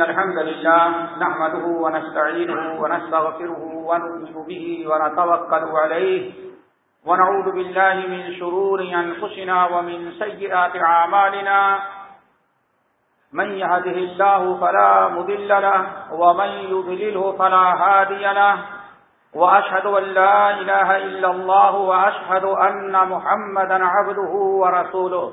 إن الحمد لله نحمده ونستعينه ونستغفره ونؤمن به ونتوكل عليه ونعوذ بالله من شرور أنفسنا ومن سيئات عامالنا من يهده الله فلا مذل له ومن يذلله فلا هادي له وأشهد أن لا إله إلا الله وأشهد أن محمدا عبده ورسوله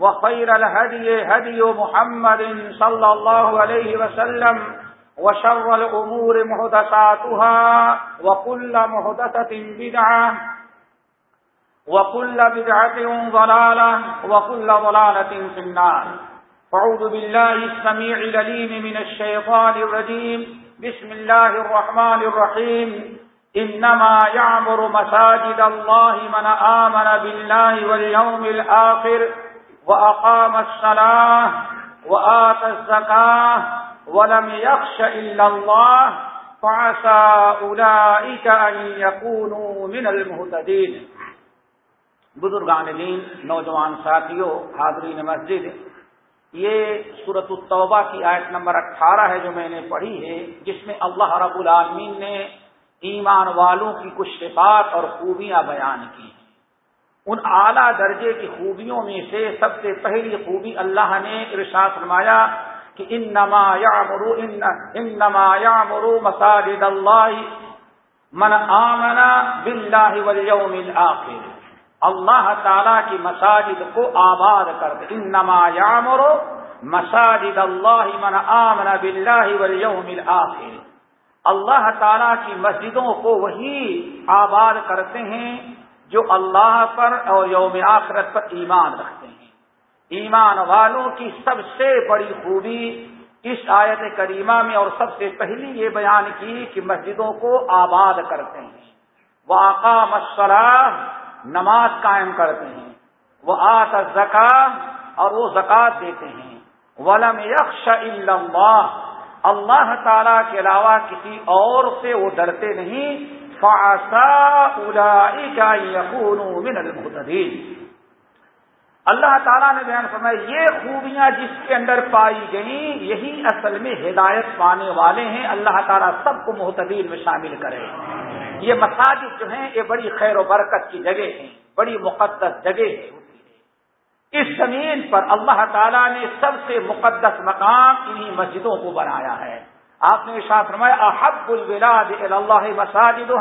وخير الهدي هدي محمد صلى الله عليه وسلم وشر الأمور مهدساتها وكل مهدسة بدعة وكل بدعة ضلالة وكل ضلالة في النار. فعوذ بالله السميع لليم من الشيطان الرجيم. بسم الله الرحمن الرحيم. إنما يعمر مساجد الله من آمن بالله واليوم الآخر وأقام الصلاة وآت الزكاة ولم يخش إلا الله فعسى أولئك أن يكونوا من المهتدين. بزرگان دین نوجوان ساتھیوں، حاضرین مسجد، یہ صورت التوبہ کی آیت نمبر اٹھارہ ہے جو میں نے پڑھی ہے، جس میں اللہ رب العالمین نے ایمان والوں کی کچھ صفات اور خوبیاں بیان کی ان اعلیٰ درجے کی خوبیوں میں سے سب سے پہلی خوبی اللہ نے ارشاد فرمایا کہ ان نما یا مرو ان نما یا مرو مساجد اللہ من آمنا بلّہ ولیوم آخر اللہ تعالی کی مساجد کو آباد کر دے۔ ان نما یا مرو مساجد اللہ من آمنا بلّہ ولیوم آخر اللہ تعالی کی مسجدوں کو وہی آباد کرتے ہیں جو اللہ پر اور یوم آخرت پر ایمان رکھتے ہیں۔ ایمان والوں کی سب سے بڑی خوبی اس آیت کریمہ میں اور سب سے پہلی یہ بیان کی کہ مسجدوں کو آباد کرتے ہیں۔ وہ آقا مسلح نماز قائم کرتے ہیں۔ وہ آت زکا اور وہ زکات دیتے ہیں۔ ولم یکش اللہ اللہ تعالی کے علاوہ کسی اور سے وہ ڈرتے نہیں۔ من المحتدین اللہ تعالیٰ نے بیان فرمایا، یہ خوبیاں جس کے اندر پائی گئیں، یہی اصل میں ہدایت پانے والے ہیں۔ اللہ تعالیٰ سب کو محتدین میں شامل کرے۔ یہ مساجد جو ہیں، یہ بڑی خیر و برکت کی جگہ ہیں، بڑی مقدس جگہ ہے اس زمین پر اللہ تعالیٰ نے سب سے مقدس مقام انہی مسجدوں کو بنایا ہے۔ آپ نے ساتھ فرمایا، احب البلاد اللہ مساجد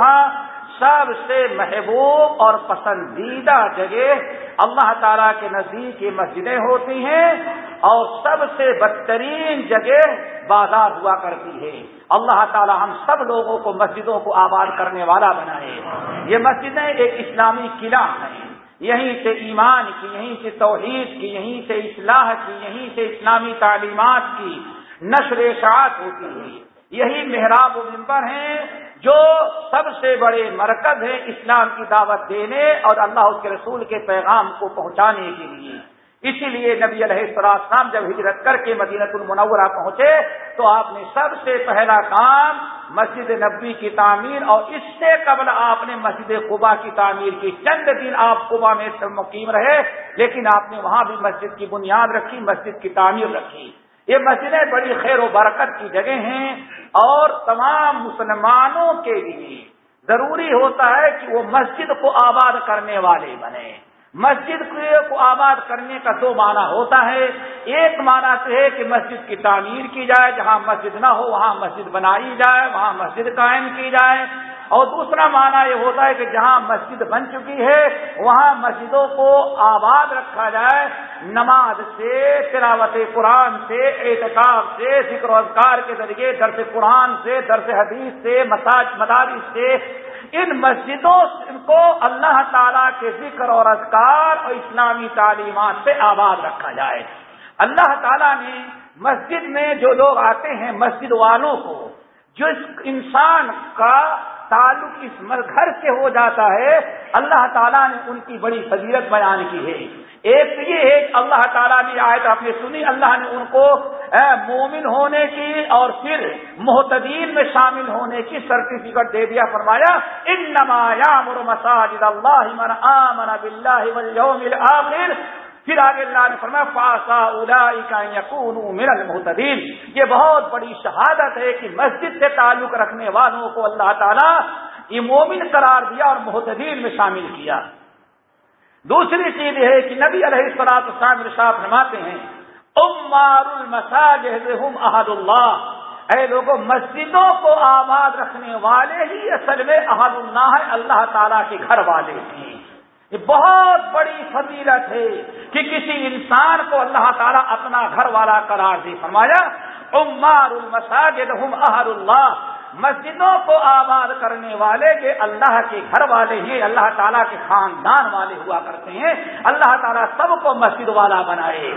سب سے محبوب اور پسندیدہ جگہ اللہ تعالیٰ کے نزدیک یہ مسجدیں ہوتی ہیں اور سب سے بدترین جگہ بازار ہوا کرتی ہے۔ اللہ تعالیٰ ہم سب لوگوں کو مسجدوں کو آباد کرنے والا بنائے۔ یہ مسجدیں ایک اسلامی قلعہ ہیں۔ یہیں سے ایمان کی، یہیں سے توحید کی، یہیں سے اصلاح کی، یہیں سے اسلامی تعلیمات کی۔ نشر اشاعت ہوتی ہے یہی محراب و ممبر ہیں جو سب سے بڑے مرکز ہیں اسلام کی دعوت دینے اور اللہ اس کے رسول کے پیغام کو پہنچانے کے لیے۔ اسی لیے نبی علیہ السلام جب ہجرت کر کے مدینت المنورہ پہنچے تو آپ نے سب سے پہلا کام مسجد نبی کی تعمیر اور اس سے قبل آپ نے مسجد قبا کی تعمیر کی۔ چند دن آپ قبا میں مقیم رہے لیکن آپ نے وہاں بھی مسجد کی بنیاد رکھی، مسجد کی تعمیر رکھی۔ یہ مسجدیں بڑی خیر و برکت کی جگہ ہیں اور تمام مسلمانوں کے لیے ضروری ہوتا ہے کہ وہ مسجد کو آباد کرنے والے بنے مسجد کو آباد کرنے کا دو معنی ہوتا ہے۔ ایک معنی تو ہے کہ مسجد کی تعمیر کی جائے، جہاں مسجد نہ ہو وہاں مسجد بنائی جائے، وہاں مسجد قائم کی جائے۔ اور دوسرا معنی یہ ہوتا ہے کہ جہاں مسجد بن چکی ہے، وہاں مسجدوں کو آباد رکھا جائے، نماز سے، تلاوت قرآن سے اعتکاب سے، ذکر و اذکار کے ذریعے درس قرآن سے، درس حدیث سے، مساج، مدارس سے۔ ان مسجدوں کو اللہ تعالی کے ذکر اور اذکار اور اسلامی تعلیمات سے آباد رکھا جائے۔ اللہ تعالیٰ نے مسجد میں جو لوگ آتے ہیں، مسجد والوں کو، جو اس انسان کا تعلق اس گھر سے ہو جاتا ہے، اللہ تعالیٰ نے ان کی بڑی فضیلت بیان کی ہے۔ ایک تو یہ ہے کہ اللہ تعالیٰ نے آئے تو آپ نے سنی، اللہ نے ان کو مومن ہونے کی اور پھر محتدین میں شامل ہونے کی سرٹیفکیٹ دے دیا، فرمایا ان نمایا مساجد اللہ من آمن باللہ والیوم الاخر پھر آگے اللہ نے فرمایا فاسا المحتدین یہ بہت بڑی شہادت ہے کہ مسجد سے تعلق رکھنے والوں کو اللہ تعالیٰ یہ مومن قرار دیا اور محتدین میں شامل کیا۔ دوسری چیز یہ ہے کہ نبی علیہ السلاط شام رشاط فرماتے ہیں، امار المساجد احد اللہ اے لوگوں مسجدوں کو آباد رکھنے والے ہی اصل میں احد اللہ ہے، اللہ تعالیٰ کے گھر والے ہیں یہ بہت بڑی فضیلت ہے کہ کسی انسان کو اللہ تعالیٰ اپنا گھر والا قرار دے فرمایا عمار المساجد ہم اہر اللہ، مسجدوں کو آباد کرنے والے کے اللہ کے گھر والے ہی اللہ تعالیٰ کے خاندان والے ہوا کرتے ہیں، اللہ تعالیٰ سب کو مسجد والا بنائے۔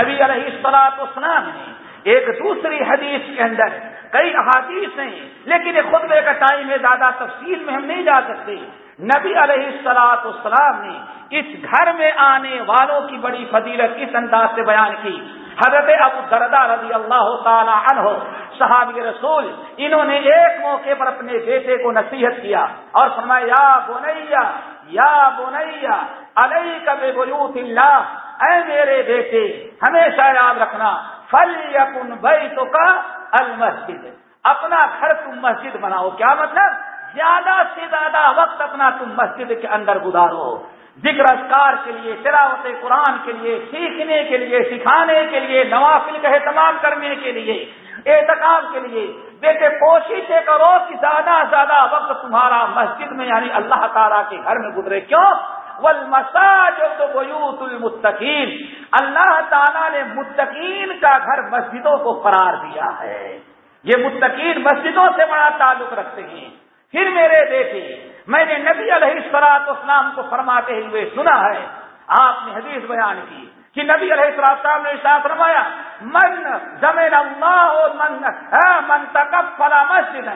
نبی علیہ السلاط اسلام نے ایک دوسری حدیث کے اندر کئی احادیث ہیں، لیکن یہ خطبے کا ٹائم ہے، زیادہ تفصیل میں ہم نہیں جا سکتے۔ نبی علیہ السلاط اسلام نے اس گھر میں آنے والوں کی بڑی فضیلت اس انداز سے بیان کی۔ حضرت ابو دردہ رضی اللہ تعالی عنہ، صحابی رسول، انہوں نے ایک موقع پر اپنے بیٹے کو نصیحت کیا اور فرمایا، یا بنیا یا بنیا علیہ کب بلوت اللہ، اے میرے بیٹے، ہمیشہ یاد رکھنا فل یقن بھائی تو کا المسجد، اپنا گھر تم مسجد بناؤ۔ کیا مطلب؟ سے زیادہ وقت اپنا تم مسجد کے اندر گزارو۔ ذکر اذکار کے لیے، تلاوت قرآن کے لیے، سیکھنے کے لیے، سکھانے کے لیے، نوافل کا اہتمام کرنے کے لیے احتکاب کے لیے۔ بیٹے کوشش کرو کہ زیادہ زیادہ وقت تمہارا مسجد میں یعنی اللہ تعالیٰ کے گھر میں گزرے۔ کیوں؟ بیوت المتقین۔ اللہ تعالیٰ نے متقین کا گھر مسجدوں کو قرار دیا ہے۔ یہ متقین مسجدوں سے بڑا تعلق رکھتے ہیں۔ پھر میرے بیٹے، میں نے نبی علیہ السلاط اسلام کو فرماتے ہوئے سنا ہے۔ آپ نے حدیث بیان کی کہ نبی علیہ السلام نے ساتھ فرمایا، من زمین اللہ من من فلا مسجد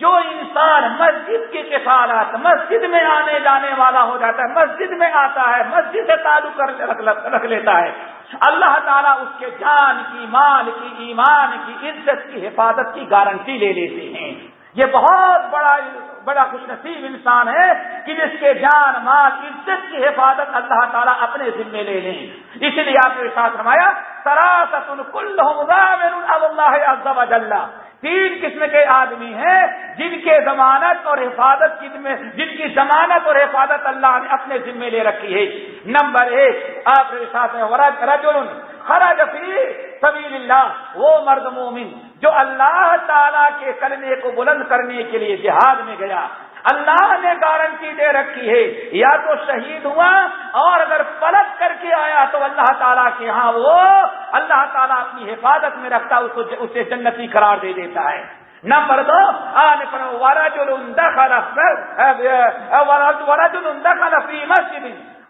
جو انسان مسجد کی کفالت مسجد میں آنے جانے والا ہو جاتا ہے، مسجد میں آتا ہے، مسجد سے تعلق کر رکھ لیتا ہے۔ اللہ تعالیٰ اس کے جان کی، مال کی، ایمان کی، عزت کی، حفاظت کی گارنٹی لے لیتے ہیں۔ یہ بہت بڑا بڑا خوش نصیب انسان ہے کہ جس کے جان مال عزت کی حفاظت اللہ تعالیٰ اپنے ذمے لے لیں۔ اس لیے آپ نے ساتھ رمایا سراست اللہ تین قسم کے آدمی ہیں جن کے ضمانت اور حفاظت جن کی ضمانت اور حفاظت اللہ نے اپنے ذمے لے رکھی ہے۔ نمبر ایک آپ کے ساتھ رجل خرج فی سبیل اللہ وہ مرد مومن جو اللہ تعالی کے کلمے کو بلند کرنے کے لیے جہاد میں گیا۔ اللہ نے گارنٹی دے رکھی ہے، یا تو شہید ہوا اور اگر پلٹ کر کے آیا تو اللہ تعالیٰ کے ہاں وہ اللہ تعالیٰ اپنی حفاظت میں رکھتا اسے جنتی قرار دے دیتا ہے۔ نمبر دو آنے پر فی مسجد۔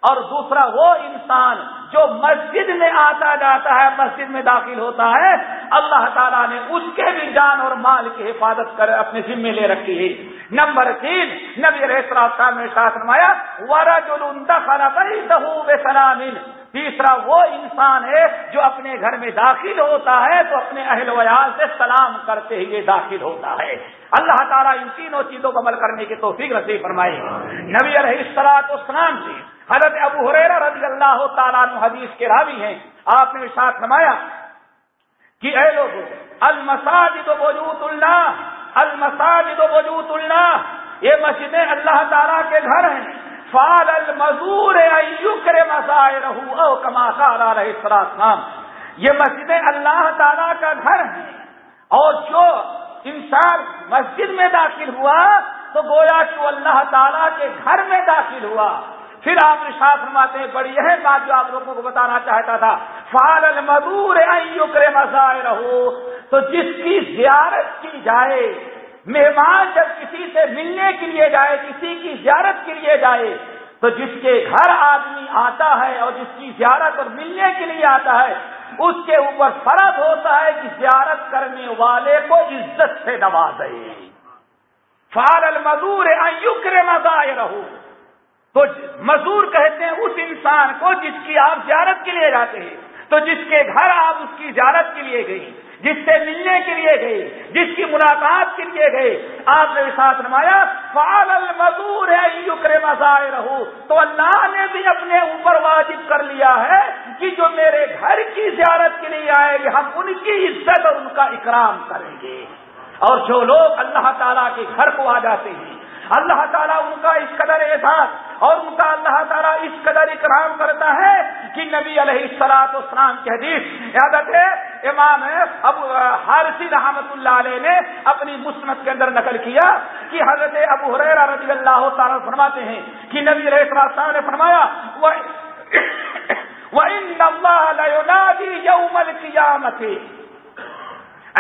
اور دوسرا وہ انسان جو مسجد میں آتا جاتا ہے، مسجد میں داخل ہوتا ہے، اللہ تعالیٰ نے اس کے بھی جان اور مال کی حفاظت کر اپنے ذمے لے رکھی ہے۔ نمبر تین، نبی صاحب نے ساتھ نمایا ورا جو سلام تیسرا وہ انسان ہے جو اپنے گھر میں داخل ہوتا ہے، تو اپنے اہل ویال سے سلام کرتے ہوئے داخل ہوتا ہے۔ اللہ تعالیٰ ان تینوں چیزوں کو عمل کرنے کی توفیق نصیب فرمائے۔ نبی علیہ السلاط اسلام سے حضرت ابو حریرا رضی اللہ تعالیٰ حدیث کے راوی ہیں۔ آپ نے ساتھ نمایا کہ اے لوگ المساجد وجود اللہ، المساجد وجود اللہ، یہ مسجدیں اللہ تعالیٰ کے گھر ہیں۔ فال المزور او کما رہے نام یہ مسجدیں اللہ تعالی کا گھر ہیں۔ اور جو انسان مسجد میں داخل ہوا، تو گویا کہ وہ اللہ تعالیٰ کے گھر میں داخل ہوا۔ پھر آپ نشاط فرماتے ہیں، بڑی یہ بات جو آپ لوگوں کو بتانا چاہتا تھا فال المدور مزائے رہو تو جس کی زیارت کی جائے، مہمان جب کسی سے ملنے کے لیے جائے، کسی کی زیارت کے لیے جائے، تو جس کے گھر آدمی آتا ہے اور جس کی زیارت اور ملنے کے لیے آتا ہے، اس کے اوپر فرض ہوتا ہے کہ زیارت کرنے والے کو عزت سے نوازے۔ فال المدور مزائے رہو تو مزدور کہتے ہیں، اس انسان کو جس کی آپ زیارت کے لیے جاتے ہیں، تو جس کے گھر آپ اس کی زیارت کے لیے گئی جس سے ملنے کے لیے گئے، جس کی ملاقات کے لیے گئے۔ آپ نے ساتھ نمایا فال المزور ہے یوکر مزائے رہو تو اللہ نے بھی اپنے اوپر واجب کر لیا ہے کہ جو میرے گھر کی زیارت کے لیے آئے گے ہم ان کی عزت اور ان کا اکرام کریں گے۔ اور جو لوگ اللہ تعالیٰ کے گھر کو آ جاتے ہیں، اللہ تعالیٰ ان کا اس اور ان کا اللہ تعالیٰ اس قدر اکرام کرتا ہے کہ نبی علیہ السلاط اسلام کی حدیث عادت ہے، امام ابو حارثی رحمت اللہ علیہ نے اپنی مسمت کے اندر نقل کیا کہ حضرت ابو حریرہ رضی اللہ تعالیٰ فرماتے ہیں کہ نبی علیہ السلام نے فرمایا، وَإِنَّ اللَّهَ لَيُنَادِي يَوْمَ الْقِيَامَةِ۔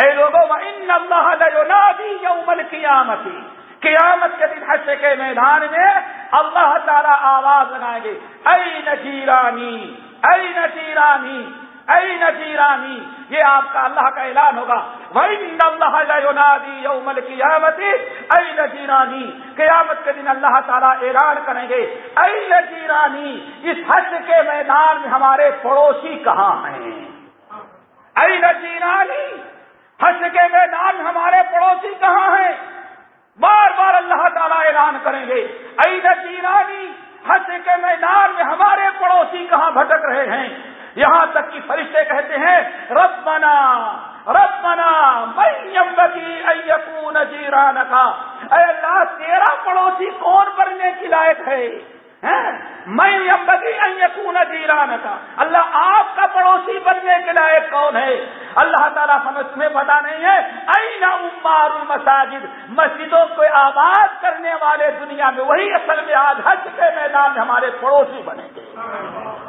اے لوگوں وَإِنَّ اللَّهَ لَيُنَادِي يَوْمَ الْقِيَامَةِ۔ قیامت کے دن حشر کے میدان میں اللہ تعالیٰ آواز لگائیں گے، اے نجیرانی اے نجیرانی اے نجیرانی، یہ آپ کا اللہ کا اعلان ہوگا۔ یومل قیامت اے نجیرانی، قیامت کے دن اللہ تعالیٰ اعلان کریں گے۔ اے نجیرانی، اس حج کے میدان میں ہمارے پڑوسی کہاں ہیں؟ اے نجیرانی حج کے میدان ہمارے پڑوسی کہاں ہیں؟ بار بار اللہ تعالیٰ اعلان کریں گے۔ ایرانی حج کے میدان میں ہمارے پڑوسی کہاں بھٹک رہے ہیں؟ یہاں تک کہ فرشتے کہتے ہیں رب بنا رب بنا میں اے اللہ، تیرا پڑوسی کون بننے کی لائق ہے؟ میں یقون جیران کا اللہ آپ کا پڑوسی بننے کے لائق کون ہے؟ اللہ تعالیٰ سمجھ میں پتا نہیں ہے۔ این عمار المساجد مسجدوں کو آباد کرنے والے دنیا میں وہی اصل میں آج حج کے میدان میں ہمارے پڑوسی بنے گے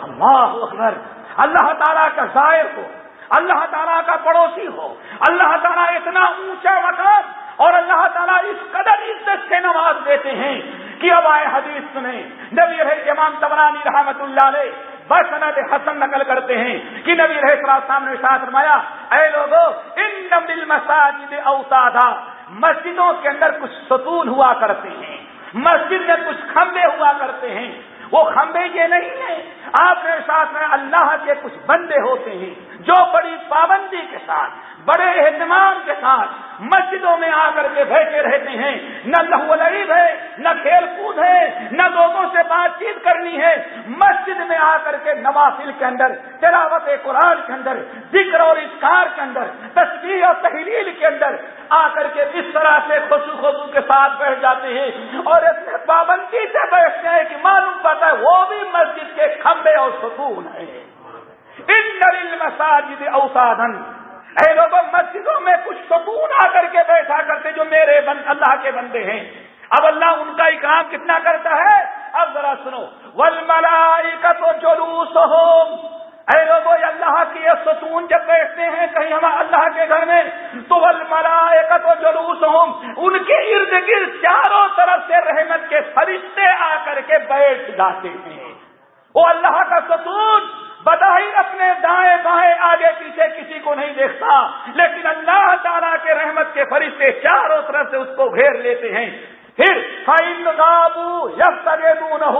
اللہ اکبر۔ اللہ تعالیٰ کا ظاہر ہو۔ اللہ تعالیٰ کا پڑوسی ہو۔ اللہ تعالیٰ اتنا اونچا مقام اور اللہ تعالیٰ اس قدر عزت سے نواز دیتے ہیں کہ اب آئے حدیث سنیں۔ نبی رہے امام تبرانی رحمت اللہ علیہ بس حسن نقل کرتے ہیں کہ نبی رہے سامنے ساتھ فرمایا، اے لوگو ان مساجد اوتادا مسجدوں کے اندر کچھ ستون ہوا کرتے ہیں، مسجد میں کچھ کھمبے ہوا کرتے ہیں۔ وہ کھمبے یہ نہیں ہیں۔ آپ کے ساتھ میں اللہ کے کچھ بندے ہوتے ہیں جو بڑی پابندی کے ساتھ، بڑے اہتمام کے ساتھ مسجدوں میں آ کر کے بیٹھے رہتے ہیں۔ نہ لہو لڑیب ہے، نہ کھیل کود ہے، نہ لوگوں سے بات چیت کرنی ہے۔ مسجد میں آ کر کے نوافل کے اندر، تلاوت قرآن کے اندر، ذکر اور اسکار کے اندر تصویر اور تحریر کے اندر آ کر کے اس طرح سے خوشو خوشو کے ساتھ بیٹھ جاتے ہیں اور اتنے پابندی سے بیٹھتے ہیں کہ معلوم پاتا ہے، وہ بھی مسجد کے کھمبے اور ستون ہے ان مساجد اوسادن اے لوگوں، مسجدوں میں کچھ سکون آ کر کے بیٹھا کرتے جو میرے بند اللہ کے بندے ہیں۔ اب اللہ ان کا اکرام کتنا کرتا ہے؟ اب ذرا سنو۔ ول ملائی کا تو جلوس ہو اے لوگوں اللہ کی یہ ستون جب بیٹھتے ہیں کہیں ہم اللہ کے گھر میں، تو ول ملائے کا تو جلوس ہوں ان کے ارد گرد چاروں طرف سے رحمت کے فرشتے آ کر کے بیٹھ جاتے ہیں۔ وہ اللہ کا ستون بدائی اپنے دائیں بائیں آگے پیچھے کسی کو نہیں دیکھتا، لیکن اللہ تعالیٰ کے رحمت کے فرشتے چاروں طرف سے اس کو گھیر لیتے ہیں۔ پھر بابو یب نہ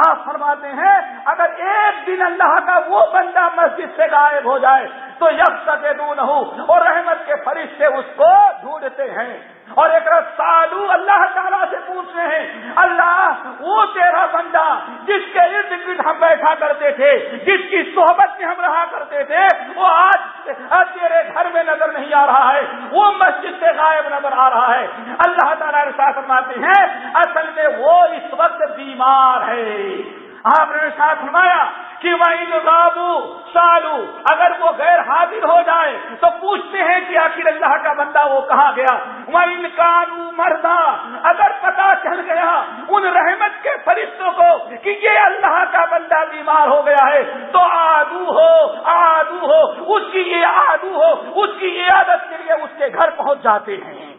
آپ فرماتے ہیں، اگر ایک دن اللہ کا وہ بندہ مسجد سے غائب ہو جائے، تو یب تگے نہ ہو اور رحمت کے فرشتے اس کو ڈھونڈتے ہیں۔ اور ایک سالو اللہ تعالیٰ سے پوچھ رہے ہیں، اللہ، وہ تیرا بندہ جس کے ارد گرد ہم بیٹھا کرتے تھے، جس کی صحبت میں ہم رہا کرتے تھے، وہ آج تیرے گھر میں نظر نہیں آ رہا ہے، وہ مسجد سے غائب نظر آ رہا ہے۔ اللہ تعالیٰ نے فرماتے ہیں، اصل میں وہ اس وقت بیمار ہے آپ نے ساتھ فرمایا کہ وہ ان بابو سالو، اگر وہ غیر حاضر ہو جائے تو پوچھتے ہیں کہ آخر اللہ کا بندہ وہ کہاں گیا؟ وہ ان کانو مردا، اگر پتا چل گیا ان رحمت کے فرشتوں کو کہ یہ اللہ کا بندہ بیمار ہو گیا ہے، تو آدو ہو آدو ہو، اس کی یہ آدو ہو، اس کی عیادت کے لیے اس کے گھر پہنچ جاتے ہیں۔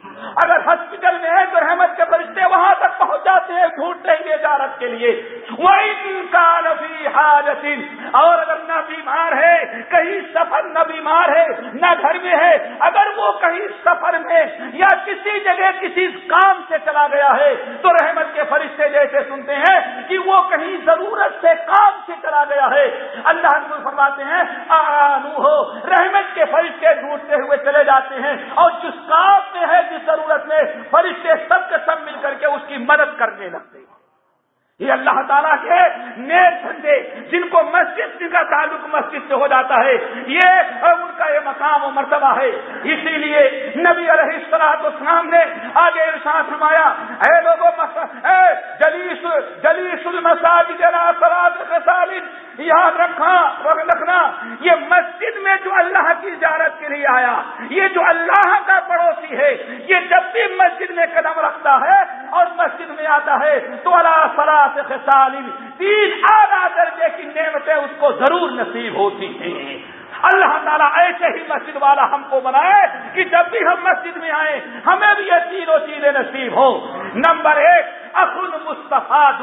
اگر ہاسپٹل میں ہے تو رحمت کے فرشتے وہاں تک پہنچ جاتے ہیں ڈھونڈنے کے جارت کے لیے۔ حاجت اور اگر نہ بیمار ہے، کہیں سفر نہ بیمار ہے، نہ گھر میں ہے، اگر وہ کہیں سفر میں یا کسی جگہ کسی کام سے چلا گیا ہے، تو رحمت کے فرشتے جیسے سنتے ہیں کہ وہ کہیں ضرورت سے کام سے چلا گیا ہے۔ اللہ فرماتے ہیں آنو ہو۔ رحمت کے فرشتے ڈھونڈتے ہوئے چلے جاتے ہیں، اور جس کام میں ہے، جس ضرورت میں فرشتے سب کے سب مل کر کے اس کی مدد کرنے لگتے ہیں۔ یہ اللہ تعالیٰ کے نیک دھندے جن کو مسجد جن کا تعلق مسجد سے ہو جاتا ہے، یہ ان کا یہ مقام و مرتبہ ہے۔ اسی لیے نبی علیہ السلاط اسلام نے آگے ارشاد فرمایا، اے لوگوں جلیس جلیس المساجد یاد رکھا رکھنا، یہ مسجد میں جو اللہ کی زیارت کے لیے آیا، یہ جو اللہ کا پڑوسی ہے، یہ جب بھی مسجد میں قدم رکھتا ہے اور مسجد میں آتا ہے، تو اللہ صلاح تین اعلیٰ درجے کی نعمتیں اس کو ضرور نصیب ہوتی ہیں۔ اللہ تعالیٰ ایسے ہی مسجد والا ہم کو بنائے کہ جب بھی ہم مسجد میں آئیں، ہمیں بھی یہ تینوں چیزیں نصیب ہو نمبر ایک، اخن مستفاد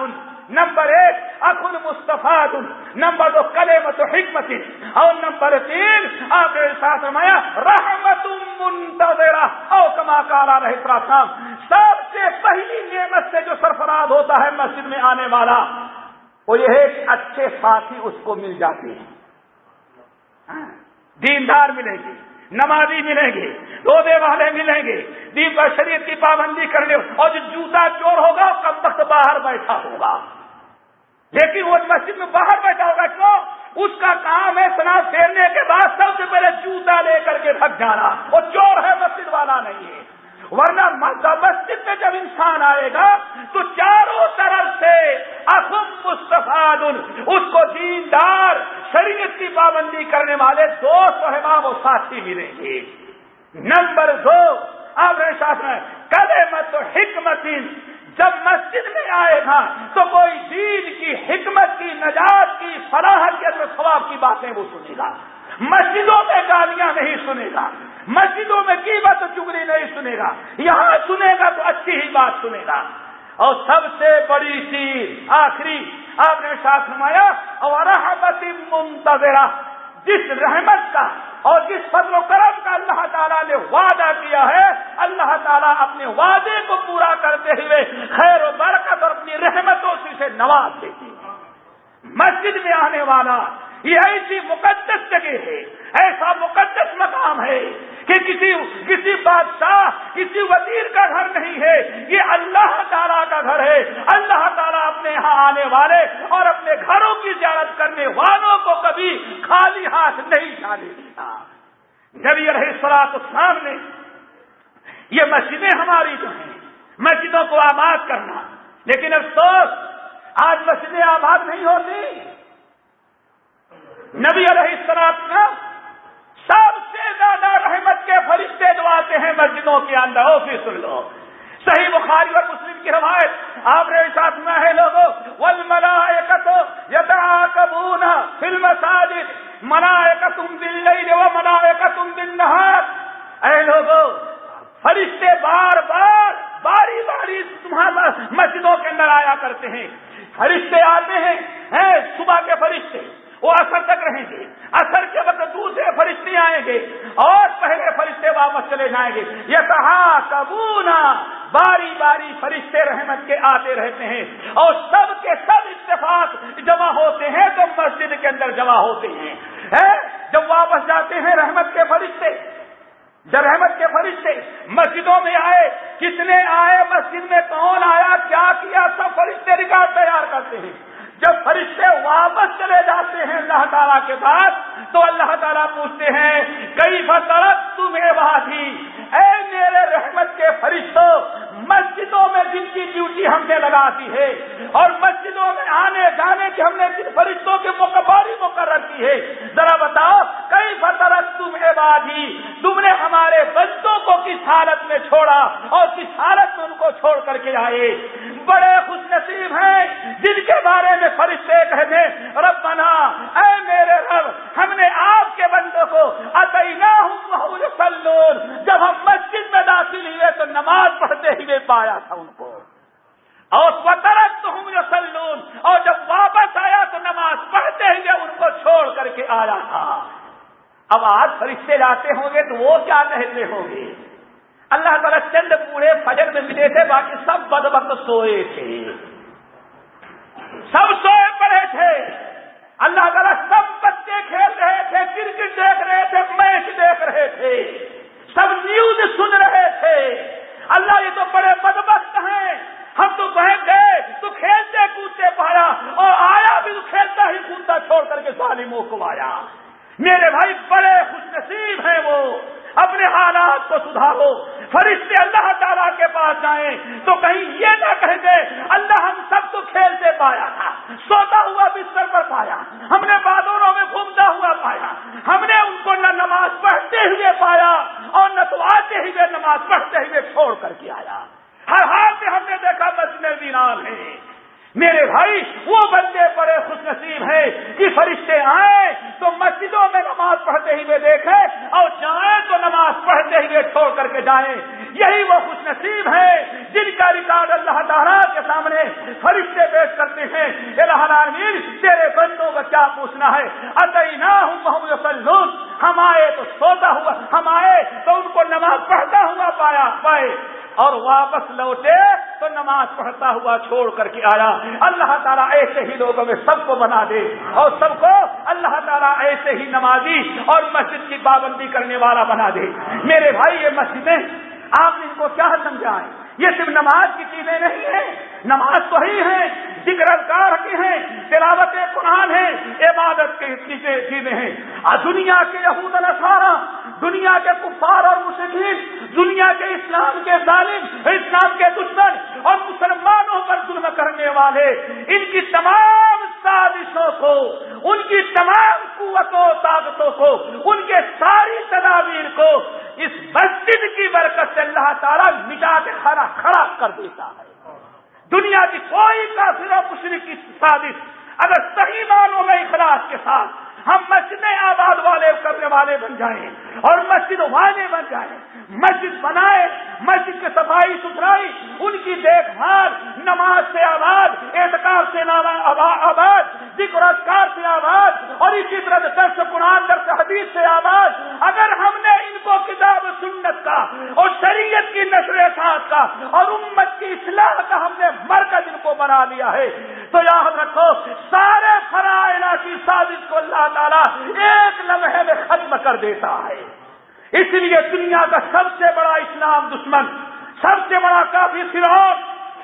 نمبر ایک اخن مستفاد نمبر دو کلے مت حکمت اور نمبر تین، آپ نے ساتھ رمایا رحمت منتظرہ او کما کالا رہتا سب سے پہلی نعمت سے جو سرفراز ہوتا ہے مسجد میں آنے والا، وہ یہ ہے کہ اچھے ساتھی اس کو مل جاتے ہیں۔ ہاں، دیندار ملیں گے، نمازی ملیں گے، روزے والے ملیں گے، دین پر شریعت کی پابندی کرنے اور جو جوتا چور ہوگا کب تک باہر بیٹھا ہوگا۔ لیکن وہ مسجد میں باہر بیٹھا ہوگا، کیوں؟ اس کا کام ہے سنا پھیرنے کے بعد سب سے پہلے جوتا لے کر کے بھگ جانا، وہ چور ہے مسجد والا نہیں ہے۔ ورنہ مسجد میں جب انسان آئے گا، تو چاروں طرف سے اصم مستفاد اس کو دیندار، شریعت کی پابندی کرنے والے دو احباب و ساتھی ملیں گے۔ نمبر دو اب ساتھ میں کدے مت حکمت جب مسجد میں آئے گا تو کوئی دین کی حکمت کی نجات کی فلاحت کی ثواب کی باتیں وہ سنے گا۔ مسجدوں میں گالیاں نہیں سنے گا۔ مسجدوں میں کی بات چگری نہیں سنے گا۔ یہاں سنے گا تو اچھی ہی بات سنے گا۔ اور سب سے بڑی چیز، آخری، آپ نے ساتھ نمایا اور رحمت منتظرہ جس رحمت کا اور جس فضل و کرم کا اللہ تعالیٰ نے وعدہ کیا ہے، اللہ تعالیٰ اپنے وعدے کو پورا کرتے ہوئے خیر و برکت اور اپنی رحمتوں سے اسے نواز دیتی ہے مسجد میں آنے والا یہ ایسی مقدس جگہ ہے، ایسا مقدس مقام ہے کہ کسی کسی بادشاہ، کسی وزیر کا گھر نہیں ہے۔ یہ اللہ تعالیٰ کا گھر ہے۔ اللہ تعالیٰ اپنے یہاں آنے والے اور اپنے گھروں کی زیارت کرنے والوں کو کبھی خالی ہاتھ نہیں جانے دیتا۔ نبی رہے سرات سامنے یہ مسجدیں ہماری جو ہیں، مسجدوں کو آباد کرنا۔ لیکن افسوس، آج مسجدیں آباد نہیں ہوتی۔ نبی علیہ السلام کا سب سے زیادہ رحمت کے فرشتے جو آتے ہیں مسجدوں کے اندر پھر سن لو۔ صحیح بخاری اور مسلم کی روایت، آپ نے ساتھ میں ہے لوگوں ول منا یتا کبون فلم ساجد منا تم دل نہیں وہ منا تم دن نہ اے لوگوں، فرشتے بار بار باری باری تمہارا مسجدوں کے اندر آیا کرتے ہیں۔ فرشتے آتے ہیں، صبح کے فرشتے۔ وہ اثر تک رہیں گے۔ اثر کے وقت دوسرے فرشتے آئیں گے اور پہلے فرشتے واپس چلے جائیں گے۔ یہ کہا کبونا باری باری فرشتے رحمت کے آتے رہتے ہیں۔ اور سب کے سب اتفاق جمع ہوتے ہیں تو مسجد کے اندر جمع ہوتے ہیں۔ جب واپس جاتے ہیں رحمت کے فرشتے۔ جب رحمت کے فرشتے مسجدوں میں آئے، کتنے آئے مسجد میں، کون آیا، کیا کیا، سب فرشتے ریکارڈ تیار کرتے ہیں۔ جب فرشتے واپس چلے جاتے ہیں اللہ تعالیٰ کے پاس تو اللہ تعالیٰ پوچھتے ہیں کئی فصرت تمہیں وہاں اے میرے رحمت کے فرشتوں مسجدوں میں جن کی ڈیوٹی ہم نے لگا دی ہے اور مسجدوں میں آنے جانے کی ہم نے جن فرشتوں کی مقباری مقرر کی ہے۔ ذرا بتاؤ کئی فترت تم عبادی تم نے ہمارے بچوں کو کس حالت میں چھوڑا اور کس حالت میں ان کو چھوڑ کر کے آئے؟ بڑے خوش نصیب ہیں جن کے بارے میں فرشتے کہتے رب بنا اے میرے رب ہم نے آپ کے بندوں کو اتنا ہوں جب ہم مسجد میں داخل ہوئے تو نماز پڑھتے ہوئے پایا تھا ان کو اور وطرت تو ہوں جو سلون اور جب واپس آیا تو نماز پڑھتے ہوئے ان کو چھوڑ کر کے آیا تھا اب آج فرشتے ہوں گے تو وہ کیا کہتے ہوں گے؟ اللہ تعالیٰ چند پورے فجر میں ملے تھے باقی سب بد وقت سوئے تھے سب سوئے پڑے تھے اللہ تعالیٰ سب بچے کھیل رہے تھے کرکٹ دیکھ رہے تھے میچ دیکھ رہے تھے سب نیوز سن رہے تھے اللہ یہ تو بڑے بدبخت ہیں ہم تو بہن گئے تو کھیلتے کودتے پایا اور آیا بھی تو کھیلتا ہی کودتا چھوڑ کر کے ظالموں کو آیا میرے بھائی بڑے خوش نصیب ہیں وہ اپنے حالات کو سدھارو فرشتے اللہ تعالیٰ کے پاس جائیں تو کہیں یہ نہ کہیں گے اللہ ہم سب کو کھیلتے پایا تھا سوتا ہوا بستر پر پایا ہم نے بادوروں میں گھومتا ہوا پایا۔ ہم نے ان کو نہ نماز پڑھتے ہوئے پایا اور نہ تو آتے ہوئے نماز پڑھتے ہوئے چھوڑ کر کے آیا۔ ہر حال میں ہم نے دیکھا مسجد ویران ہے۔ میرے بھائی، وہ بندے بڑے خوش نصیب ہیں کہ فرشتے آئیں تو مسجدوں میں نماز پڑھتے ہوئے دیکھیں اور جائیں تو نماز پڑھتے ہوئے چھوڑ کر کے جائیں۔ یہی وہ خوش نصیب ہیں جن کا ریکارڈ اللہ تعالیٰ کے سامنے فرشتے پیش کرتے العالمین، تیرے بندوں کا کیا پوچھنا ہے؟ اتنا ہوں محمد ہم آئے تو سوتا ہوا، ہم آئے تو ان کو نماز پڑھتا ہوا پایا، پائے۔ اور واپس لوٹے تو نماز پڑھتا ہوا چھوڑ کر کے آیا۔ اللہ تعالیٰ ایسے ہی لوگوں میں سب کو بنا دے۔ اور سب کو اللہ تعالیٰ ایسے ہی نمازی اور مسجد کی پابندی کرنے والا بنا دے۔ میرے بھائی، یہ مسجدیں آپ ان کو کیا سمجھائیں؟ یہ صرف نماز کی چیزیں نہیں ہیں، نماز تو ہی ہے ذکر اذکار کی ہیں، تلاوت قرآن ہے عبادت کی چیزیں ہیں۔ دنیا کے یہود نصارہ، دنیا کے کفار اور مشکل دنیا کے اسلام کے ظالم، اسلام کے دشمن اور مسلمانوں پر ظلم کرنے والے، ان کی تمام سازشوں کو، ان کی تمام قوتوں، طاقتوں کو، ان کے ساری تدابیر کو اس مسجد کی برکت سے اللہ تعالیٰ مٹا کے کھڑا کھڑا کر دیتا ہے۔ دنیا کی کوئی کافر مشرق کی سازش اگر صحیح معنوں میں اخلاص کے ساتھ ہم مسجد آباد والے کرنے والے بن جائیں اور مسجد والے بن جائیں۔ مسجد بنائے مسجد کی صفائی ستھرائی، ان کی دیکھ بھال، نماز سے آباد اعتکاب سے آباد، ذکر اذکار سے آباد اور اسی طرح درس قرآن، درس حدیث سے آباد۔ اگر ہم نے ان کو کتاب سنت کا اور شریعت کی نشر ساتھ کا اور امت کی اصلاح کا ہم نے مرکز ان کو بنا لیا ہے، تو یاد رکھو، سارے فرائنا کی سازش کو اللہ تعالیٰ ایک لمحے میں ختم کر دیتا ہے۔ اس لیے دنیا کا سب سے بڑا اسلام دشمن، سب سے بڑا کافی فرون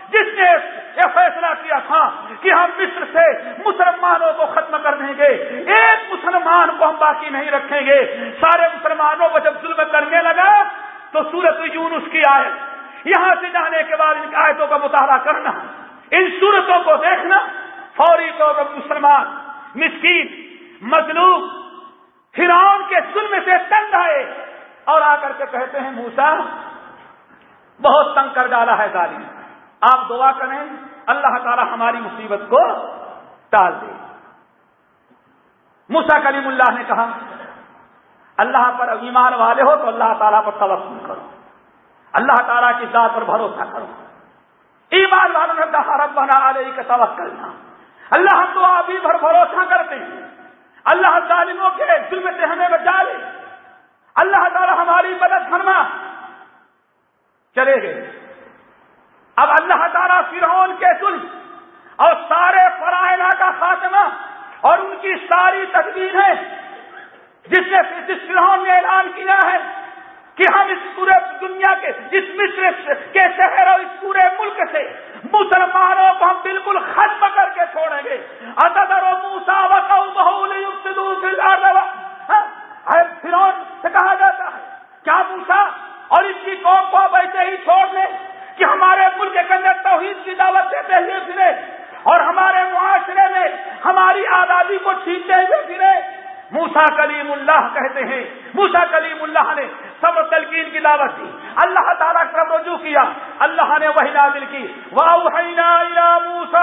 جس نے یہ فیصلہ کیا تھا کہ ہم مصر سے مسلمانوں کو ختم کر دیں گے۔ ایک مسلمان کو ہم باقی نہیں رکھیں گے۔ سارے مسلمانوں کو جب ظلم کرنے لگا تو سورت یونس کی آئے یہاں سے جانے کے بعد ان آیتوں کا مطالعہ کرنا، ان صورتوں کو دیکھنا، فوری طور پر مسلمان، مسکین مظلوم فرعون کے ظلم سے تنگ آئے اور آ کر کے کہتے ہیں موسا بہت تنگ کر ڈالا ہے ظالم۔ آپ دعا کریں، اللہ تعالی ہماری مصیبت کو ٹال دے۔ موسا کلیم اللہ نے کہا، اللہ پر ایمان والے ہو تو اللہ تعالیٰ پر توسل کرو۔ اللہ تعالیٰ کی ذات پر بھروسہ کرو۔ ایمان والوں نے کہا رب بنا علیہ کا توقع کرنا اللہ ہم تو ابھی بھر بھروسہ کرتے ہیں۔ اللہ ظالموں کے ظلم سے ہمیں بچا لے اللہ تعالی ہماری مدد فرما۔ چلے گئے۔ اب اللہ تعالیٰ فرعون کے ظلم اور سارے فرائنا کا خاتمہ اور ان کی ساری تقدیر ہے، جس نے جس فرعون نے اعلان کیا ہے کہ ہم اس پورے دنیا کے، اس مصر کے شہر اور اس پورے ملک سے مسلمانوں کو ہم بالکل ختم کر کے چھوڑیں گے۔ موسا فرون ہاں؟ سے کہا جاتا ہے، کیا موسا اور اس کی قوم کو اب ایسے ہی چھوڑ لیں کہ ہمارے ملک کے اندر توحید کی دعوت دیتے ہوئے پھرے اور ہمارے معاشرے میں ہماری آزادی کو چھینتے ہوئے پھرے؟ موسا کلیم اللہ کہتے ہیں۔ موسا کلیم اللہ نے صبر تلقین کی دعوت دی. اللہ تعالیٰ کا رجوع کیا. اللہ نے وہی نازل کی. واؤحینا الى اللہ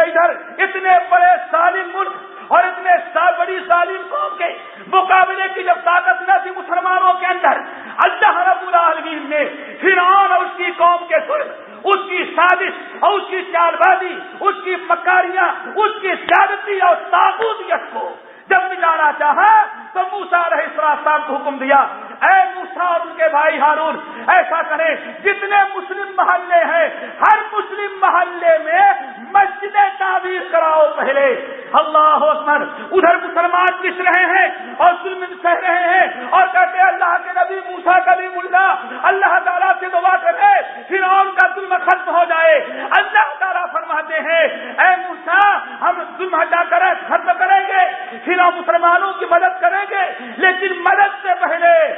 ادھر اتنے بڑے ظالم ملک اور اتنے سال بڑی ظالم قوم کے مقابلے کی جب طاقت نہ تھی مسلمانوں کے اندر، اللہ رب العالمین نے فرعون اور اس کی قوم کے سر اس کی سازش اور اس کی چال بازی اس کی مکاریاں اس کی زیادتی اور تابوتیت کو۔ جب مٹانا چاہا تو موسا رہے اسرافان کو حکم دیا، اے موسا اور ان کے بھائی ہارون۔ ایسا کریں، جتنے مسلم محلے ہیں، ہر مسلم محلے میں مسجدیں تعبیر کراؤ پہلے۔ اللہ اکبر، ادھر مسلمان پس رہے ہیں؟ اور ظلم سہ رہے ہیں۔ اور کہتے ہیں، اللہ کے نبی موسا کبھی ملا اللہ تعالیٰ سے دعا کرے پھر ان کا ظلم ختم ہو جائے۔ اللہ تعالیٰ فرماتے ہیں، اے موسا ہم ظلم ہٹا کر ختم کریں گے۔ پھر ہم مسلمانوں کی مدد کریں گے۔ لیکن مدد سے پہلے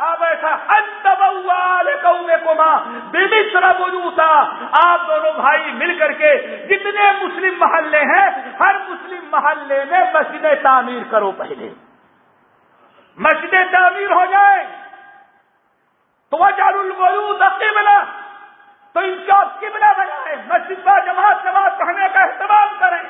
اب ایسا آپ دونوں بھائی مل کر کے جتنے مسلم محلے ہیں، ہر مسلم محلے میں مسجد تعمیر کرو پہلے۔ مسجد تعمیر ہو جائے۔ تو وہ البلوت قبلہ۔ تو ان کا قبلہ بنائے مسجد کا جماعت جماعت پڑھنے کا اہتمام کریں۔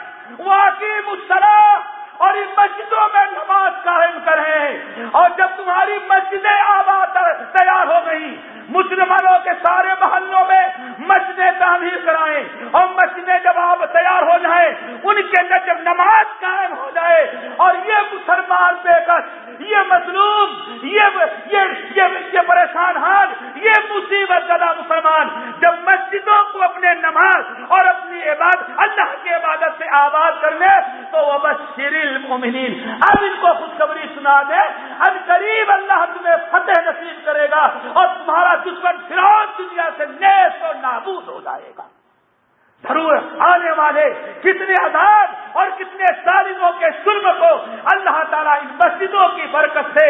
واقعی مسلح اور ان مسجدوں میں نماز قائم کریں۔ اور جب تمہاری مسجدیں آباد تیار ہو گئی مسلمانوں کے سارے محلوں میں مسجدیں تعمیر کرائیں اور مسجدیں جب آپ تیار ہو جائیں ان کے اندر جب نماز قائم ہو جائے اور یہ مسلمان بے کس یہ مظلوم یہ یہ, یہ, یہ پریشان حال یہ مصیبت زدہ مسلمان جب مسجدوں کو اپنے نماز اور اپنی عبادت اللہ کی عبادت سے آباد کر لے تو وہ بس المؤمنین اب ان کو خوشخبری سنا دے اب قریب اللہ تمہیں فتح نصیب کرے گا اور تمہارا دشمن فروغ دنیا سے نیس اور نابود ہو جائے گا۔ ضرور آنے والے کتنے آزاد اور کتنے سالموں کے ظلم کو اللہ تعالیٰ ان مسجدوں کی برکت سے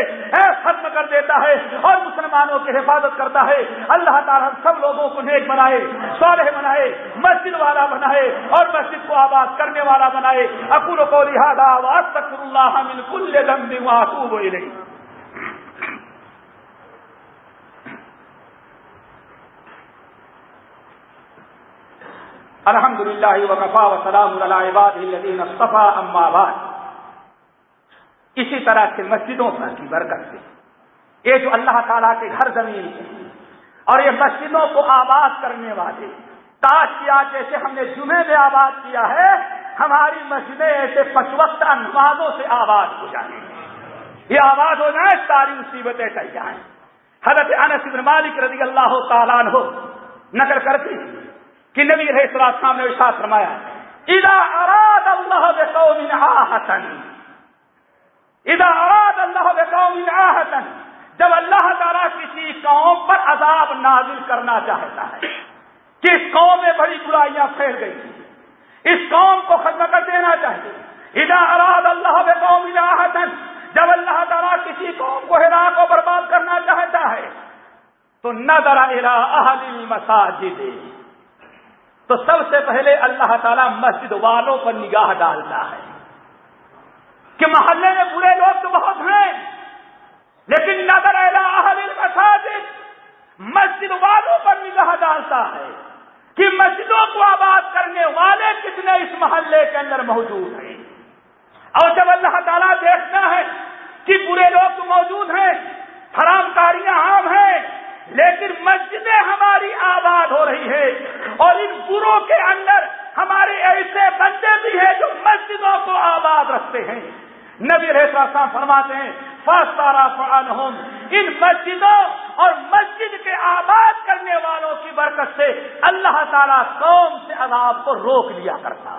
ختم کر دیتا ہے اور مسلمانوں کی حفاظت کرتا ہے۔ اللہ تعالیٰ ہم سب لوگوں کو نیک بنائے، صالح بنائے، مسجد والا بنائے اور مسجد کو آباد کرنے والا بنائے۔ اکور کو لہٰذا اللہ کل دم الحمد للہ وقفا وسلام صفا اماباد اسی طرح سے مسجدوں پر کی برکت سے۔ یہ جو اللہ تعالیٰ کے گھر زمین کے اور یہ مسجدوں کو آباد کرنے والے تاج کیا جیسے ہم نے جمعے میں آباد کیا ہے، ہماری مسجدیں ایسے پچوقتا نمازوں سے آباد ہو جائیں۔ یہ آباد ہو جائیں، ساری مصیبتیں چل جائیں۔ حضرت انس بن مالک رضی اللہ تعالیٰ ہو نقل کرتی کہ نبی رہے السلام نے ارشاد فرمایا، اذا اراد اللہ بقوم آہتن اذا اراد اللہ بقوم آہتن جب اللہ تعالیٰ کسی قوم پر عذاب نازل کرنا چاہتا ہے، کہ اس قوم میں بڑی برائیاں پھیل گئی اس قوم کو ختم کر دینا چاہیے۔ اذا اراد اللہ بقوم آہتن جب اللہ تعالیٰ کسی قوم کو ہرا کو برباد کرنا چاہتا ہے، تو نظر الى اہل المساجد۔ تو سب سے پہلے اللہ تعالیٰ مسجد والوں پر نگاہ ڈالتا ہے کہ محلے میں برے لوگ تو بہت ہیں، لیکن نظر مساجد مسجد والوں پر نگاہ ڈالتا ہے کہ مسجدوں کو آباد کرنے والے کتنے اس محلے کے اندر موجود ہیں۔ اور جب اللہ تعالیٰ دیکھتا ہے کہ برے لوگ تو موجود ہیں، حرام کاریاں عام ہیں لیکن مسجدیں ہماری آباد ہو رہی ہے اور ان بروں کے اندر ہمارے ایسے بندے بھی ہیں جو مسجدوں کو آباد رکھتے ہیں۔ نبی رحصا فرماتے ہیں فاسارا فران ان مسجدوں اور مسجد کے آباد کرنے والوں کی برکت سے اللہ تعالیٰ قوم سے عذاب کو روک لیا کرتا۔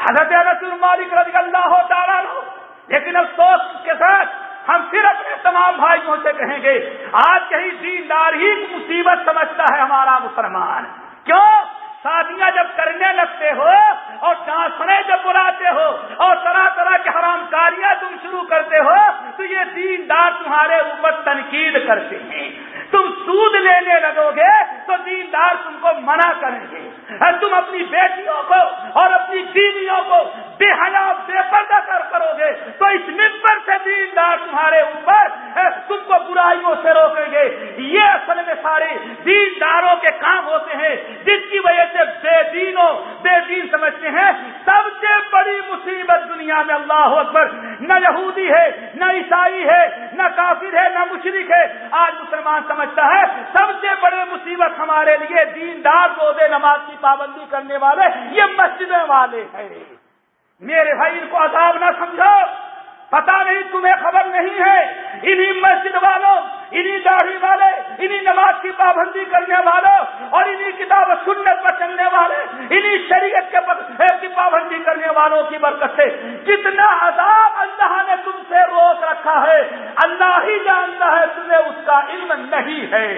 حضرت رسول مالک رضی اللہ تعالیٰ لیکن افسوس کے ساتھ ہم پھر اپنے تمام بھائیوں سے کہیں گے، آج کہیں دیندار ہی مصیبت سمجھتا ہے ہمارا مسلمان۔ کیوں؟ شادیاں جب کرنے لگتے ہو اور ڈانسنے جب بلاتے ہو اور طرح طرح کاریاں تم شروع کرتے ہو، تو یہ دیندار تمہارے اوپر تنقید کرتے ہیں۔ تم سود لینے لگو گے تو دیندار تم کو منع کریں گے۔ تم اپنی بیٹیوں کو اور اپنی بیویوں کو بے حیا بے پردہ کر کرو گے۔ تو اس ممبر سے دیندار تمہارے اوپر تم کو برائیوں سے روکیں گے۔ یہ اصل میں سارے دینداروں کے کام ہوتے ہیں۔ جس کی وجہ سے بے دینوں، بے دین سمجھتے ہیں۔ سب سے بڑی مصیبت دنیا میں اللہ اکبر، نہ یہودی ہے، نہ عیسائی ہے، نہ کافر ہے، نہ مشرق ہے۔ آج مسلمان سمجھتا ہے، سب سے بڑے مصیبت ہمارے لیے دیندار روزے نماز کی پابندی کرنے والے یہ مسجدیں والے ہیں۔ میرے بھائی، ان کو عذاب نہ سمجھو۔ پتا نہیں تمہیں خبر نہیں ہے۔ انہی مسجد والوں، انہی داڑھی والے، انہی نماز کی پابندی کرنے والوں اور انہی کتاب سنت پر چلنے والے، انہی شریعت کے کی پابندی کرنے والوں کی برکت سے۔ کتنا عذاب اللہ نے تم سے روک رکھا ہے، اللہ ہی جانتا ہے تمہیں اس کا علم نہیں ہے۔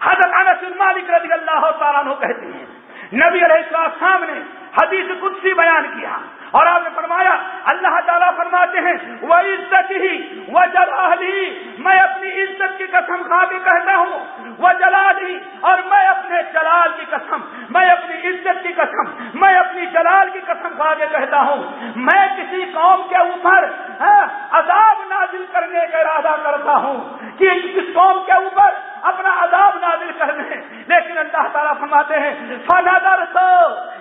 حضرت انس مالک رضی اللہ تعالیٰ کہتے ہیں، نبی علیہ السلام نے حدیث قدسی بیان کیا۔ اور آپ نے فرمایا، اللہ تعالیٰ فرماتے ہیں وہ عزت ہی وہ جلالی میں اپنی عزت کی قسم کھا کے کہتا ہوں وہ جلالی اور میں اپنے جلال کی قسم، میں اپنی عزت کی قسم، میں اپنی جلال کی قسم کھا کے کہتا ہوں۔ میں کسی قوم کے اوپر ہاں، عذاب نازل کرنے کا ارادہ کرتا ہوں کہ کس قوم کے اوپر اپنا عذاب نازل کرنے لیکن اللہ تعالیٰ فرماتے ہیں فنادر تو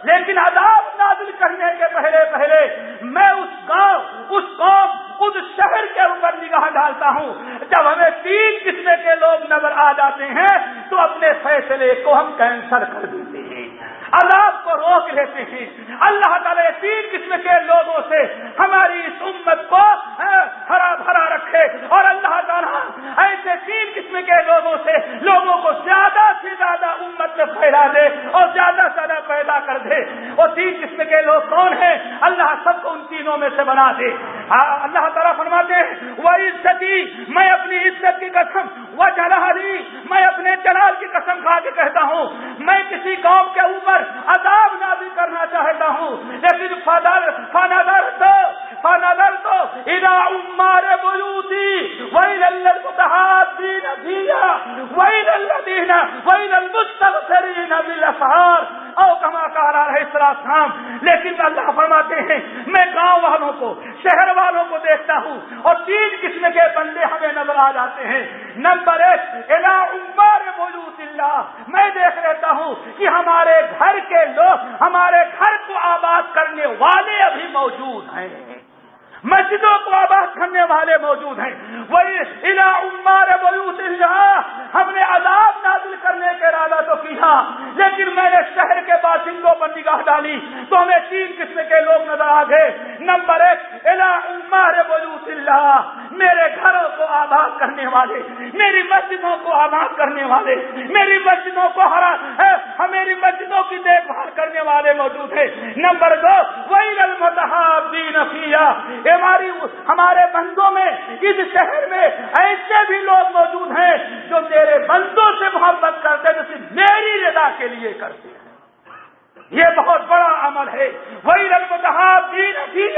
لیکن عذاب نازل کرنے کے پہلے پہلے میں اس گاؤں، اس قوم، اس شہر کے اوپر نگاہ ڈالتا ہوں۔ جب ہمیں تین قسم کے لوگ نظر آ جاتے ہیں تو اپنے فیصلے کو ہم کینسل کر دیتے ہیں عذاب کو روک لیتے ہیں۔ اللہ تعالیٰ تین قسم کے لوگوں سے ہماری اس امت کو ہاں، ہرا بھرا رکھے۔ اور اللہ تعالیٰ ایسے تین قسم کے لوگوں سے لوگوں کو زیادہ سے زیادہ امت میں پھیلا دے اور زیادہ سے زیادہ پیدا کر دے۔ اور تین قسم کے لوگ کون ہیں؟ اللہ سب کو ان تینوں میں سے بنا دے۔ ہاں، اللہ تعالیٰ فرماتے ہیں، وہ عزتی، میں اپنی عزت کی قسم، وہ جلالی، میں اپنے جلال کی قسم کھا کے کہتا ہوں، میں کسی قوم کے اوپر عذاب نازل کرنا چاہتا ہوں، لیکن فادر فنادر تو فنادر تو ادا عمار بلوتی وہی اللہ متحدین فیہ وہی اللہ دینا وہی او کما کہا رہا ہے السلام لیکن اللہ فرماتے ہیں، میں گاؤں والوں کو، شہر والوں کو دیکھتا ہوں، اور تین قسم کے بندے ہمیں نظر آ جاتے ہیں۔ نمبر ایک الا عمار بلوت اللہ۔ میں دیکھ لیتا ہوں کہ ہمارے گھر کے لوگ، ہمارے گھر کو آباد کرنے والے ابھی موجود ہیں۔ مسجدوں کو آباد کرنے والے موجود ہیں۔ وہی الا عمار اللہ ہم نے عذاب نازل کرنے کا ارادہ تو کیا، لیکن میں نے شہر کے باشندوں پر نگاہ ڈالی۔ تو ہمیں تین قسم کے لوگ نظر آ گئے۔ نمبر ایک الا عمار بلوت اللہ، میرے گھروں کو آباد کرنے والے، میری مسجدوں کو آباد کرنے والے، میری مسجدوں کو ہرا ہاں، میری مسجدوں کی دیکھ بھال کرنے والے موجود ہیں۔ نمبر دو وہی المتحابین فیہ ہماری ہمارے بندوں میں، اس شہر میں ایسے بھی لوگ موجود ہیں جو میرے بندوں سے محبت کرتے ہیں صرف میری رضا کے لیے کرتے ہیں۔ یہ بہت بڑا عمل ہے۔ وہی رنگ دین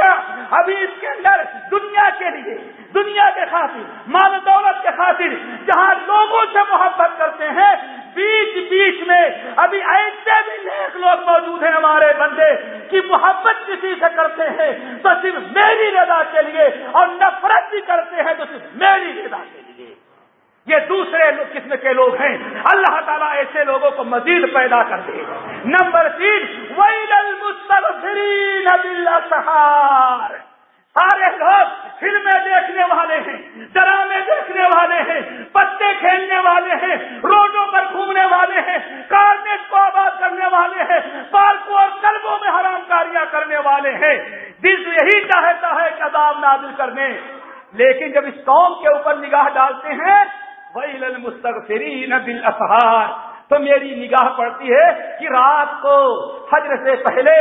ابھی اس کے اندر دنیا کے لیے، دنیا کے خاطر، مال دولت کے خاطر، جہاں لوگوں سے محبت کرتے ہیں، بیچ بیچ میں ابھی ایسے بھی نیک لوگ موجود ہیں ہمارے بندے، کی محبت کسی سے کرتے ہیں تو صرف میری رضا کے لیے اور نفرت بھی کرتے ہیں تو صرف میری رضا کے لیے۔ یہ دوسرے قسم کے لوگ ہیں۔ اللہ تعالیٰ ایسے لوگوں کو مزید پیدا کر دے نمبر تین ویل سہار سارے لوگ فلمیں دیکھنے والے ہیں، ڈرامے دیکھنے والے ہیں، پتے کھیلنے والے ہیں، روڈوں پر گھومنے والے ہیں کارنیٹ کو آباد کرنے والے ہیں، پارکوں اور کلبوں میں حرام کاریاں کرنے والے ہیں۔ دل یہی چاہتا ہے کہ عذاب نازل کرنے لیکن جب اس قوم کے اوپر نگاہ ڈالتے ہیں وہی مستقفرین بالاسحار تو میری نگاہ پڑتی ہے کہ رات کو فجر سے پہلے،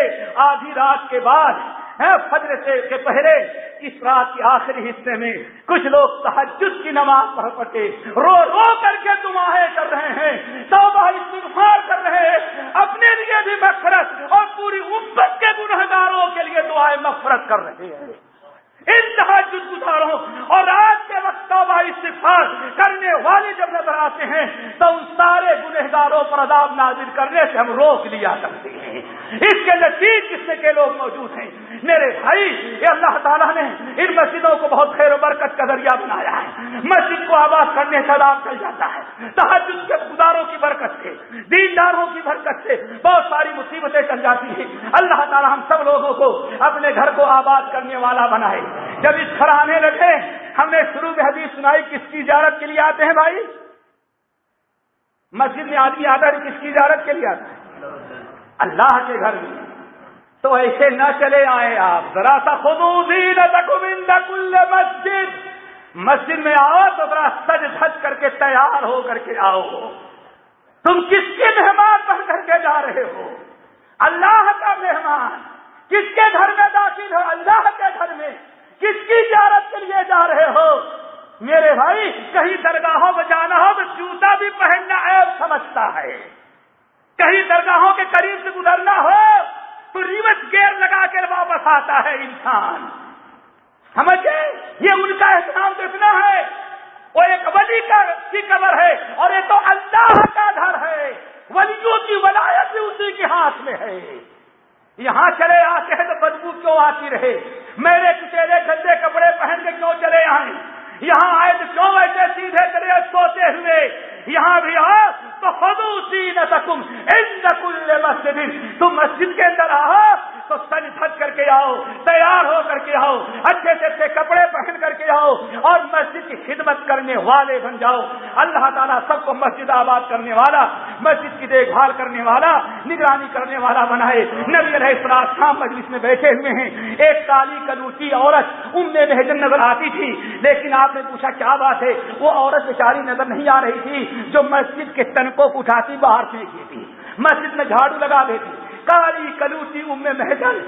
آدھی رات کے بعد ہاں، فجر سے کے پہلے، اس رات کے آخری حصے میں کچھ لوگ تحجد کی نماز پڑھ پڑتے رو رو کر کے دعائیں کر رہے ہیں، توبہ استغفار کر رہے ہیں، اپنے لیے بھی مفرت اور پوری امت کے گنہگاروں کے لیے دعائیں مفرت کر رہے ہیں۔ انتہا جد گزاروں اور آج کے وقت توبہ استفار کرنے والے جب نظر آتے ہیں تو ان سارے گنہگاروں پر عذاب نازل کرنے سے ہم روک لیا کرتے ہیں۔ اس کے نزدیک قسم کے لوگ موجود ہیں۔ میرے بھائی یہ اللہ تعالیٰ نے ان مسجدوں کو بہت خیر و برکت کا ذریعہ بنایا ہے۔ مسجد کو آباد کرنے سے عذاب چل جاتا ہے۔ تحجد کے گزاروں کی برکت سے، دینداروں کی برکت سے بہت ساری مصیبتیں چل جاتی ہیں۔ اللہ تعالیٰ ہم سب لوگوں کو اپنے گھر کو آباد کرنے والا بنائے۔ جب اس گھر آنے لگے، ہم نے شروع میں حدیث سنائی، کس کی اجارت کے لیے آتے ہیں بھائی؟ مسجد میں آدمی آتا ہے، کس کی اجارت کے لیے آتا ہے؟ اللہ کے گھر میں۔ تو ایسے نہ چلے آئے آپ۔ ذرا سا کل مسجد۔ مسجد میں آؤ تو ذرا سج دھج کر کے تیار ہو کر کے آؤ۔ تم کس کے مہمان بن کر کے جا رہے ہو؟ اللہ کا مہمان۔ کس کے گھر میں داخل ہو؟ اللہ کے گھر میں۔ کس کی زیارت کے لیے جا رہے ہو؟ میرے بھائی، کہیں درگاہوں میں جانا ہو تو جوتا بھی پہننا ایب سمجھتا ہے۔ کہیں درگاہوں کے قریب سے گزرنا ہو تو ریوس گیئر لگا کر واپس آتا ہے انسان۔ سمجھے؟ یہ ان کا احترام تو اتنا ہے۔ وہ ایک ولی کا کی قبر ہے اور یہ تو اللہ کا گھر ہے۔ ولیوں کی ولایت بھی اسی کے ہاتھ میں ہے۔ یہاں چلے آتے ہیں تو بدبو کیوں آتی رہے؟ میرے کچیرے گندے کپڑے پہن کے کیوں چلے آئے یہاں آئے تو کیوں ایسے سیدھے چلے سوتے ہوئے یہاں بھی آ تو خدوسی نہ سکم ان مسجد۔ تم مسجد کے اندر آؤ تو سج تھج کر کے آؤ تیار ہو کر کے آؤ اچھے سے اچھے کپڑے پہن کر کے آؤ اور مسجد کی خدمت کرنے والے بن جاؤ۔ اللہ تعالیٰ سب کو مسجد آباد کرنے والا، مسجد کی دیکھ بھال کرنے والا، نگرانی کرنے والا بنائے۔ نبی علیہ السلام شام مجلس میں بیٹھے ہوئے ہیں۔ ایک کالی کلوسی عورت ام میں بہجن نظر آتی تھی، لیکن آپ نے پوچھا کیا بات ہے؟ وہ عورت بیچاری نظر نہیں آ رہی تھی۔ جو مسجد کے تن کو اٹھاتی باہر پھینکی تھی مسجد میں جھاڑو لگا دیتی کالی کلوسی ام محدل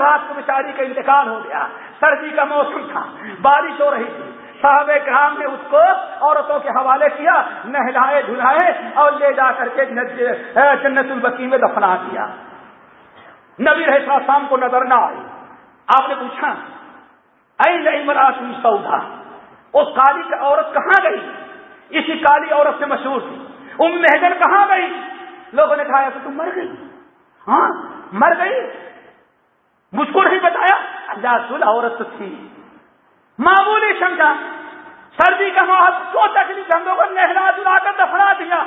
رات کو بیچاری کا انتقال ہو گیا۔ سردی کا موسم تھا، بارش ہو رہی تھی۔ صاحب کرام نے اس کو عورتوں کے حوالے کیا، نہلائے، دھلائے اور لے جا کر کے جنت البکی میں دفنا دیا نبی رہتا شام کو نظر نہ آئی۔ آپ نے پوچھا ائی نہیں مرا تم سودا وہ کالی عورت کہاں گئی؟ اسی کالی عورت سے مشہور تھی۔ ام مہجن کہاں گئی؟ لوگوں نے کہا کہ تم مر گئی۔ ہاں مر گئی۔ مجھ کو نہیں بتایا؟ اللہ سل عورت تھی۔ معمولی سمجھا۔ سردی کا ماحول سو تکلیف ہم لوگوں نے نہلا دلا کر دفنا دیا۔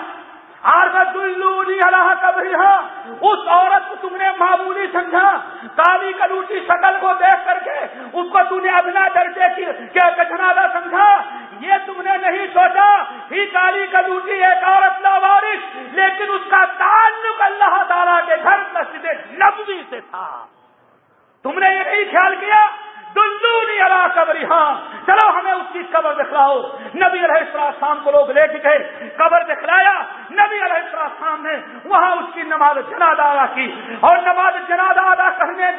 اس عورت کو تم نے معمولی سمجھا۔ کالی کلوٹی شکل کو دیکھ کر کے اس کو تم نے ابنا درجے کی کچنا سمجھا۔ یہ تم نے نہیں سوچا۔ ہی کالی کلوٹی ایک عورت لاوارش لیکن اس کا تعلق اللہ تعالیٰ کے گھر مسجد نبوی سے تھا۔ تم نے یہ نہیں خیال کیا؟ دلدونی اللہ قبری ہاں۔ چلو ہمیں اس کی قبر دکھلاؤ۔ نبی علیہ السلام کو لوگ لے کے گئے۔ قبر دکھلایا۔ نبی علیہ السلام نے وہاں اس کی نماز جنازہ ادا کی۔ اور نماز جنازہ ادا کرنے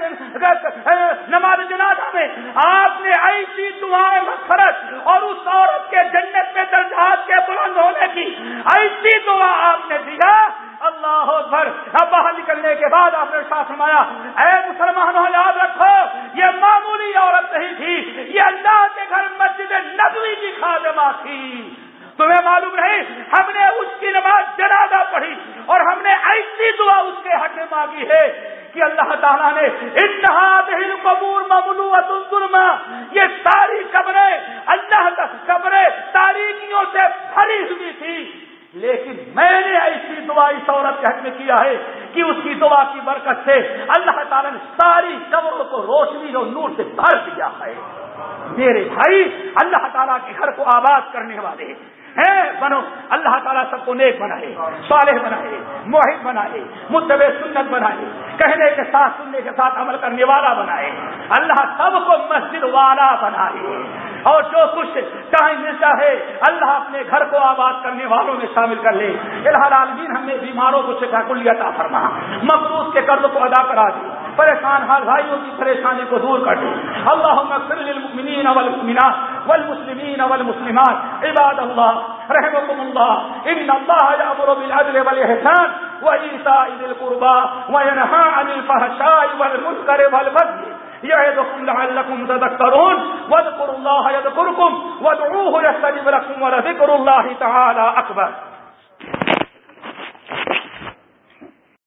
نماز جنازہ میں آپ نے ایسی دعائیں مفرت اور اس عورت کے جنت میں درجات کے بلند ہونے کی ایسی دعا آپ نے دیا۔ اللہ بھر اب باہر نکلنے کے بعد آپ نے ساتھ سمایا اے مسلمانوں یاد رکھو، یہ معمولی عورت نہیں تھی، یہ اللہ کے گھر مسجد نبوی کی خادمہ تھی۔ تمہیں معلوم نہیں ہم نے اس کی نماز جنازہ پڑھی اور ہم نے ایسی دعا اس کے حق میں مانگی ہے کہ اللہ تعالیٰ نے اتحاد قبور مملو ظلم یہ ساری قبریں، اللہ قبریں تاریخیوں سے بھری ہوئی تھی لیکن میں نے ایسی دعا اس عورت کے حق میں کیا ہے کہ اس کی دعا کی برکت سے اللہ تعالیٰ نے ساری قبروں کو روشنی اور نور سے بھر دیا ہے۔ میرے بھائی، اللہ تعالیٰ کے گھر کو آباد کرنے والے بنو، اللہ تعالیٰ سب کو نیک بنائے، صالح بنائے موہد بنائے متب سنت بنائے، کہنے کے ساتھ، سننے کے ساتھ عمل کرنے والا بنائے۔ اللہ سب کو مسجد والا بنائے۔ اور جو کچھ ٹائم ملتا ہے اللہ اپنے گھر کو آباد کرنے والوں میں شامل کر لے۔ الحال عالمین ہم نے بیماروں کو شکا کلیتا فرما۔ مقروض کے قرض کو ادا کرا دی پریشان حال بھائیوں کی پریشانی کو دور کر دے۔ اللہ للمؤمنین والمؤمنات والمسلمین والمسلمات۔ عباد اللہ رحمكم الله ان الله يأمر بالعدل والإحسان وإيتاء ذي القربى وينهى عن الفحشاء والمنكر والبغي يعظكم لعلكم تذكرون واذكروا الله يذكركم وادعوه يستجب لكم ولذكر الله تعالى أكبر